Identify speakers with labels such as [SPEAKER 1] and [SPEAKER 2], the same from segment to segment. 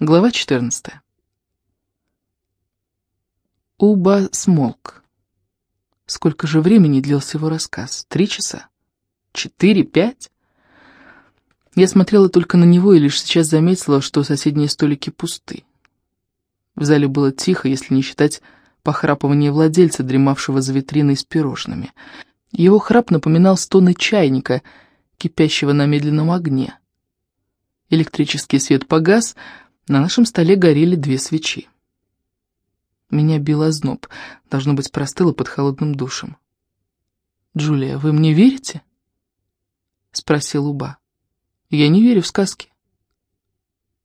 [SPEAKER 1] Глава 14. Уба смолк. Сколько же времени длился его рассказ? Три часа? Четыре? Пять? Я смотрела только на него и лишь сейчас заметила, что соседние столики пусты. В зале было тихо, если не считать похрапывания владельца, дремавшего за витриной с пирожными. Его храп напоминал стоны чайника, кипящего на медленном огне. Электрический свет погас, на нашем столе горели две свечи. Меня бил озноб, должно быть, простыла под холодным душем. «Джулия, вы мне верите?» — спросил Уба. «Я не верю в сказки».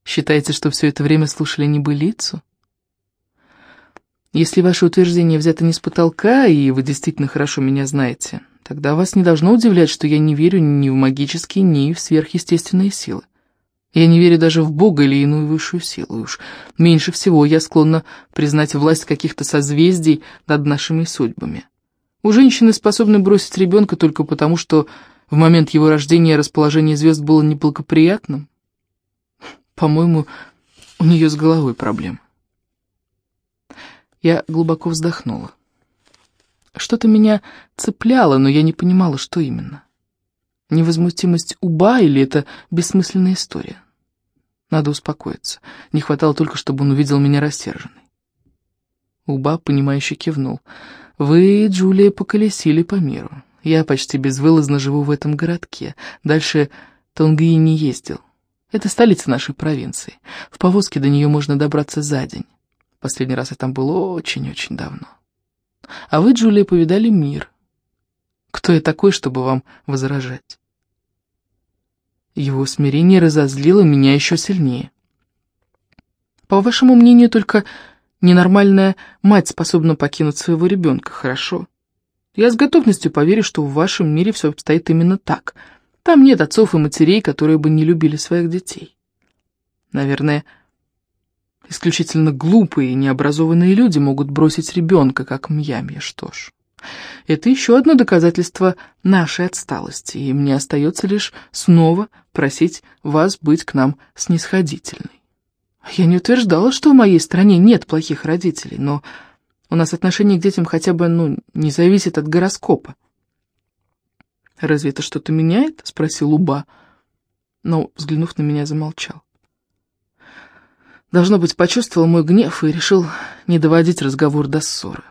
[SPEAKER 1] «Считаете, что все это время слушали небылицу?» «Если ваше утверждение взято не с потолка, и вы действительно хорошо меня знаете, тогда вас не должно удивлять, что я не верю ни в магические, ни в сверхъестественные силы. Я не верю даже в Бога или иную высшую силу. Уж меньше всего я склонна признать власть каких-то созвездий над нашими судьбами. У женщины способны бросить ребенка только потому, что в момент его рождения расположение звезд было неблагоприятным. По-моему, у нее с головой проблемы. Я глубоко вздохнула. Что-то меня цепляло, но я не понимала, что именно. Невозмутимость Уба или это бессмысленная история? Надо успокоиться. Не хватало только, чтобы он увидел меня рассерженной. Уба, понимающе кивнул. «Вы, Джулия, поколесили по миру. Я почти безвылазно живу в этом городке. Дальше Тонгии не ездил. Это столица нашей провинции. В повозке до нее можно добраться за день. Последний раз я там был очень-очень давно. А вы, Джулия, повидали мир. Кто я такой, чтобы вам возражать?» Его смирение разозлило меня еще сильнее. По вашему мнению, только ненормальная мать способна покинуть своего ребенка, хорошо? Я с готовностью поверю, что в вашем мире все обстоит именно так. Там нет отцов и матерей, которые бы не любили своих детей. Наверное, исключительно глупые и необразованные люди могут бросить ребенка, как мьями, что ж... Это еще одно доказательство нашей отсталости, и мне остается лишь снова просить вас быть к нам снисходительной. Я не утверждала, что в моей стране нет плохих родителей, но у нас отношение к детям хотя бы, ну, не зависит от гороскопа. «Разве это что-то меняет?» — спросил Уба, но, взглянув на меня, замолчал. Должно быть, почувствовал мой гнев и решил не доводить разговор до ссоры.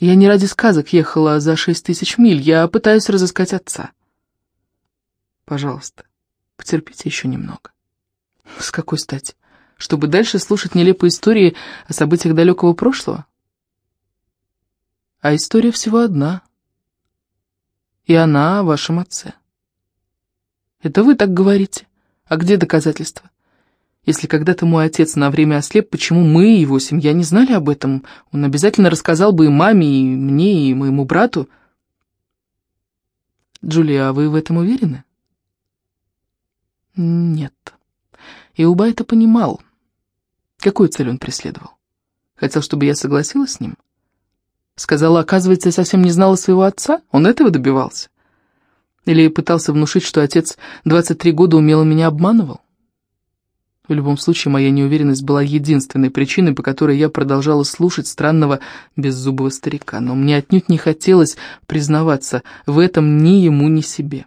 [SPEAKER 1] Я не ради сказок ехала за шесть тысяч миль, я пытаюсь разыскать отца. Пожалуйста, потерпите еще немного. С какой стати? Чтобы дальше слушать нелепые истории о событиях далекого прошлого? А история всего одна. И она о вашем отце. Это вы так говорите. А где доказательства? Если когда-то мой отец на время ослеп, почему мы, его семья, не знали об этом? Он обязательно рассказал бы и маме, и мне, и моему брату. Джулия, а вы в этом уверены? Нет. И Уба это понимал. Какую цель он преследовал? Хотел, чтобы я согласилась с ним? Сказала, оказывается, я совсем не знала своего отца? Он этого добивался? Или пытался внушить, что отец 23 года умело меня обманывал? В любом случае, моя неуверенность была единственной причиной, по которой я продолжала слушать странного беззубого старика, но мне отнюдь не хотелось признаваться в этом ни ему, ни себе.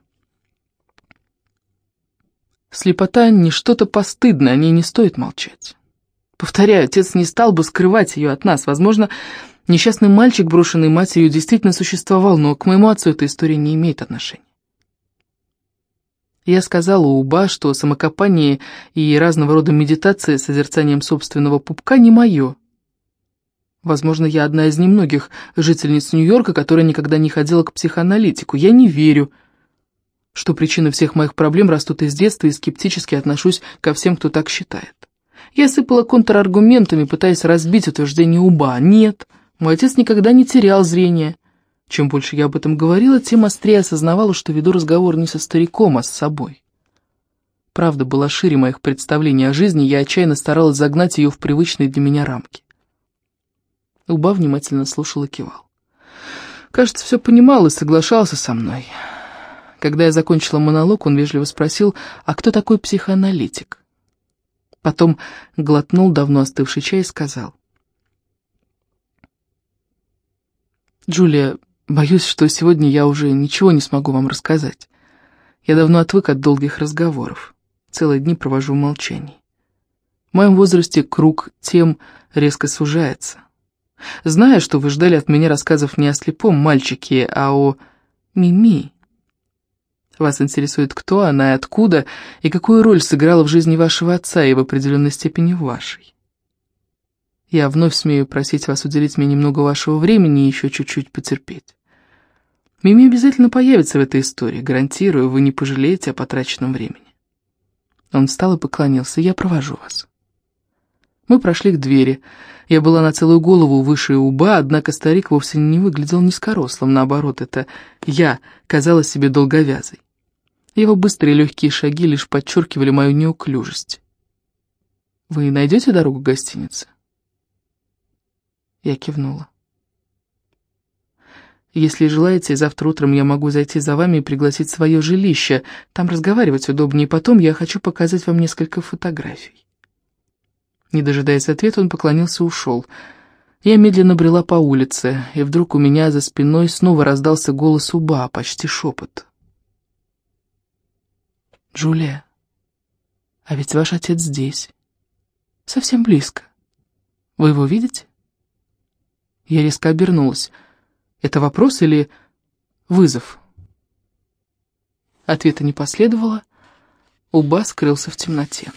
[SPEAKER 1] Слепота не что-то постыдное, о ней не стоит молчать. Повторяю, отец не стал бы скрывать ее от нас. Возможно, несчастный мальчик, брошенный матерью, действительно существовал, но к моему отцу эта история не имеет отношения. Я сказала Уба, что самокопание и разного рода медитация с созерцанием собственного пупка не мое. Возможно, я одна из немногих жительниц Нью-Йорка, которая никогда не ходила к психоаналитику. Я не верю, что причины всех моих проблем растут из детства и скептически отношусь ко всем, кто так считает. Я сыпала контраргументами, пытаясь разбить утверждение Уба. Нет, мой отец никогда не терял зрения. Чем больше я об этом говорила, тем острее осознавала, что веду разговор не со стариком, а с собой. Правда была шире моих представлений о жизни, я отчаянно старалась загнать ее в привычные для меня рамки. Уба внимательно слушал и кивал. Кажется, все понимал и соглашался со мной. Когда я закончила монолог, он вежливо спросил, а кто такой психоаналитик? Потом глотнул давно остывший чай и сказал. «Джулия, боюсь, что сегодня я уже ничего не смогу вам рассказать. Я давно отвык от долгих разговоров. Целые дни провожу в молчании. В моем возрасте круг тем резко сужается. Зная, что вы ждали от меня рассказов не о слепом мальчике, а о Мими. Вас интересует, кто она и откуда, и какую роль сыграла в жизни вашего отца и в определенной степени в вашей. Я вновь смею просить вас уделить мне немного вашего времени и еще чуть-чуть потерпеть. Мими обязательно появится в этой истории, гарантирую, вы не пожалеете о потраченном времени. Он встал и поклонился. «Я провожу вас». Мы прошли к двери. Я была на целую голову выше уба, однако старик вовсе не выглядел низкорослым, наоборот, это я казалась себе долговязой. Его быстрые легкие шаги лишь подчеркивали мою неуклюжесть. «Вы найдете дорогу к гостинице?» Я кивнула. «Если желаете, завтра утром я могу зайти за вами и пригласить свое жилище. Там разговаривать удобнее. Потом я хочу показать вам несколько фотографий». Не дожидаясь ответа, он поклонился и ушел. Я медленно брела по улице, и вдруг у меня за спиной снова раздался голос Уба, почти шепот. «Джулия, а ведь ваш отец здесь, совсем близко. Вы его видите?» Я резко обернулась. «Это вопрос или вызов?» Ответа не последовало. Уба скрылся в темноте.